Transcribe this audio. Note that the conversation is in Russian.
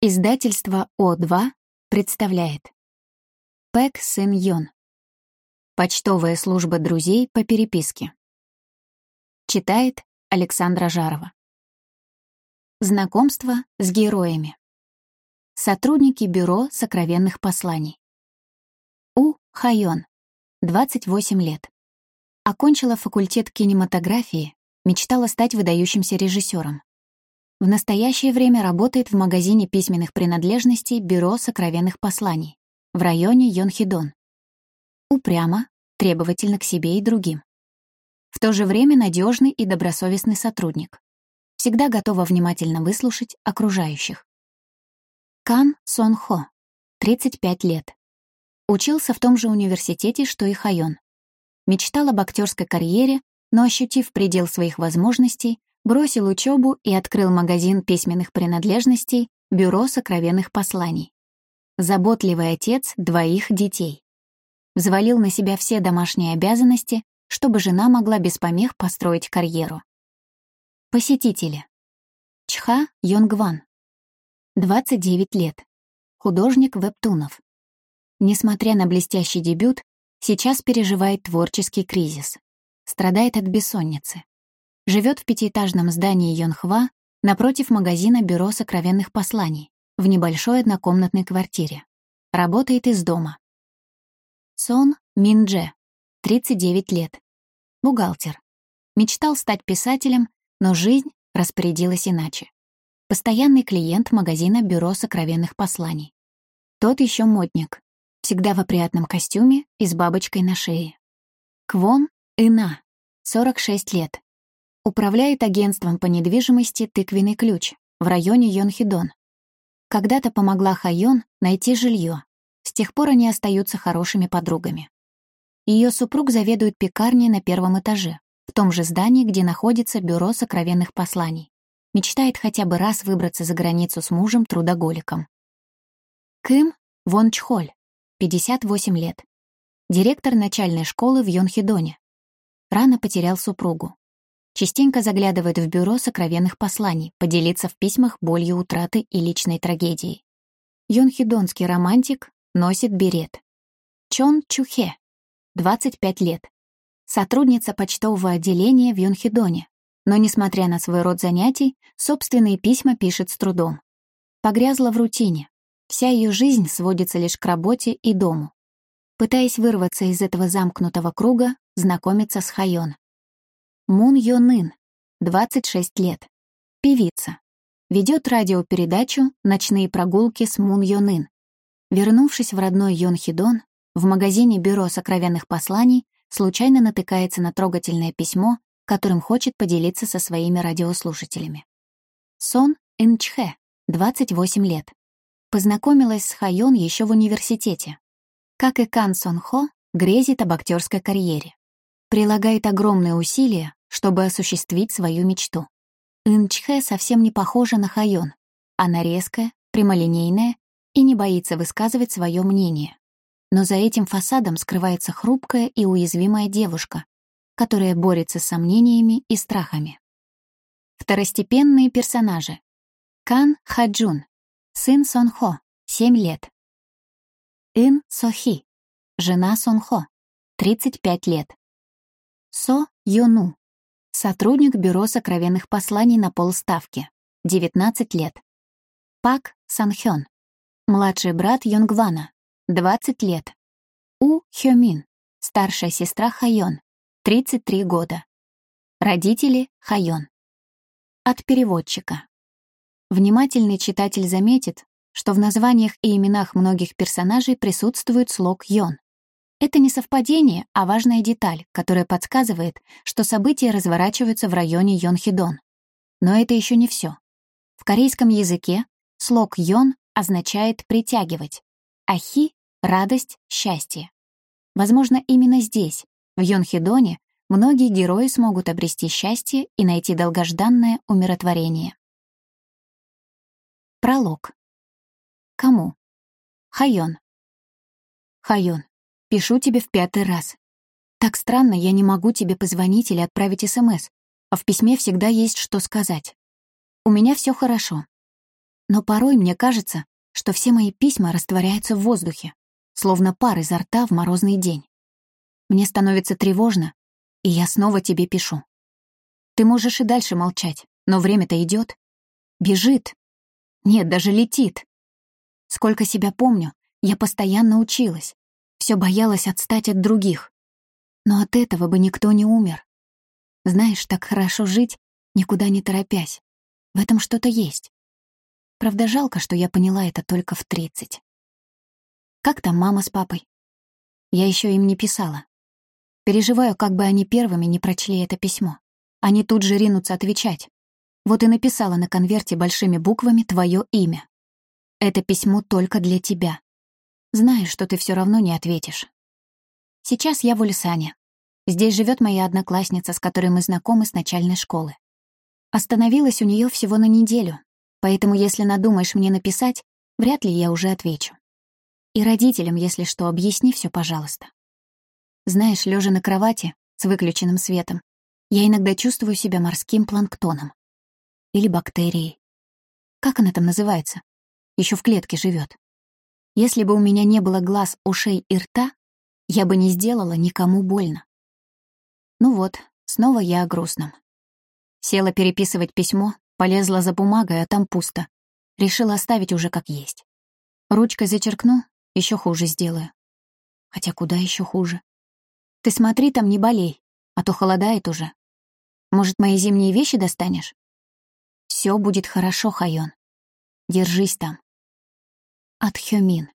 Издательство О2 представляет. Пэк Сын Йон. Почтовая служба друзей по переписке. Читает Александра Жарова. Знакомство с героями. Сотрудники Бюро сокровенных посланий. У Хайон, 28 лет. Окончила факультет кинематографии, мечтала стать выдающимся режиссером. В настоящее время работает в магазине письменных принадлежностей Бюро сокровенных посланий в районе Йонхидон. Упрямо, требовательно к себе и другим. В то же время надежный и добросовестный сотрудник. Всегда готова внимательно выслушать окружающих. Кан Сон Хо, 35 лет. Учился в том же университете, что и Хайон. Мечтал об актерской карьере, но, ощутив предел своих возможностей, бросил учебу и открыл магазин письменных принадлежностей «Бюро сокровенных посланий». Заботливый отец двоих детей. Взвалил на себя все домашние обязанности, чтобы жена могла без помех построить карьеру. Посетители. Чха Йонгван. 29 лет. Художник вебтунов. Несмотря на блестящий дебют, сейчас переживает творческий кризис. Страдает от бессонницы живет в пятиэтажном здании Йонхва напротив магазина Бюро сокровенных посланий в небольшой однокомнатной квартире. Работает из дома. Сон Миндже, 39 лет. Бухгалтер. Мечтал стать писателем, но жизнь распорядилась иначе. Постоянный клиент магазина Бюро сокровенных посланий. Тот еще модник. Всегда в опрятном костюме и с бабочкой на шее. Квон Ина, 46 лет. Управляет агентством по недвижимости «Тыквенный ключ» в районе Йонхидон. Когда-то помогла Хайон найти жилье. С тех пор они остаются хорошими подругами. Ее супруг заведует пекарней на первом этаже, в том же здании, где находится бюро сокровенных посланий. Мечтает хотя бы раз выбраться за границу с мужем-трудоголиком. Кым Вон Чхоль, 58 лет. Директор начальной школы в Йонхидоне. Рано потерял супругу частенько заглядывает в бюро сокровенных посланий, поделиться в письмах болью утраты и личной трагедией. Йонхидонский романтик носит берет. Чон Чухе, 25 лет. Сотрудница почтового отделения в Йонхидоне, но, несмотря на свой род занятий, собственные письма пишет с трудом. Погрязла в рутине. Вся ее жизнь сводится лишь к работе и дому. Пытаясь вырваться из этого замкнутого круга, знакомится с Хайон. Мун Йонын, 26 лет. Певица. Ведет радиопередачу «Ночные прогулки с Мун Йонын». Вернувшись в родной Йонхидон, в магазине «Бюро сокровенных посланий» случайно натыкается на трогательное письмо, которым хочет поделиться со своими радиослушателями. Сон Инчхэ, 28 лет. Познакомилась с Хайон еще в университете. Как и Кан Сон Хо, грезит об актерской карьере. Прилагает огромные усилия, чтобы осуществить свою мечту. Инчхэ совсем не похожа на Хайон. Она резкая, прямолинейная и не боится высказывать свое мнение. Но за этим фасадом скрывается хрупкая и уязвимая девушка, которая борется с сомнениями и страхами. Второстепенные персонажи. Кан Хаджун, сын Сонхо, 7 лет. Ин Сохи, жена Сонхо, 35 лет. Со Юну, Сотрудник Бюро сокровенных посланий на полставки. 19 лет. Пак Санхён. Младший брат Йонгвана. 20 лет. У Хёмин. Старшая сестра Хайон. 33 года. Родители Хайон. От переводчика. Внимательный читатель заметит, что в названиях и именах многих персонажей присутствует слог «йон». Это не совпадение, а важная деталь, которая подсказывает, что события разворачиваются в районе Йонхидон. Но это еще не все. В корейском языке слог «йон» означает «притягивать», а «хи» — радость, счастье. Возможно, именно здесь, в Йонхидоне, многие герои смогут обрести счастье и найти долгожданное умиротворение. Пролог. Кому? Хайон. Хайон. Пишу тебе в пятый раз. Так странно, я не могу тебе позвонить или отправить СМС, а в письме всегда есть что сказать. У меня все хорошо. Но порой мне кажется, что все мои письма растворяются в воздухе, словно пар изо рта в морозный день. Мне становится тревожно, и я снова тебе пишу. Ты можешь и дальше молчать, но время-то идет. Бежит. Нет, даже летит. Сколько себя помню, я постоянно училась. Все боялась отстать от других. Но от этого бы никто не умер. Знаешь, так хорошо жить, никуда не торопясь. В этом что-то есть. Правда, жалко, что я поняла это только в тридцать. Как там мама с папой? Я еще им не писала. Переживаю, как бы они первыми не прочли это письмо. Они тут же ринутся отвечать. Вот и написала на конверте большими буквами твое имя. Это письмо только для тебя. Знаю, что ты все равно не ответишь. Сейчас я в Ульсане. Здесь живет моя одноклассница, с которой мы знакомы с начальной школы. Остановилась у нее всего на неделю, поэтому если надумаешь мне написать, вряд ли я уже отвечу. И родителям, если что, объясни все, пожалуйста. Знаешь, лежа на кровати с выключенным светом, я иногда чувствую себя морским планктоном. Или бактерией. Как она там называется? Еще в клетке живет. Если бы у меня не было глаз, ушей и рта, я бы не сделала никому больно. Ну вот, снова я о грустном. Села переписывать письмо, полезла за бумагой, а там пусто. Решила оставить уже как есть. Ручкой зачеркну, еще хуже сделаю. Хотя куда еще хуже? Ты смотри там, не болей, а то холодает уже. Может, мои зимние вещи достанешь? Все будет хорошо, Хайон. Держись там. От Хёмин.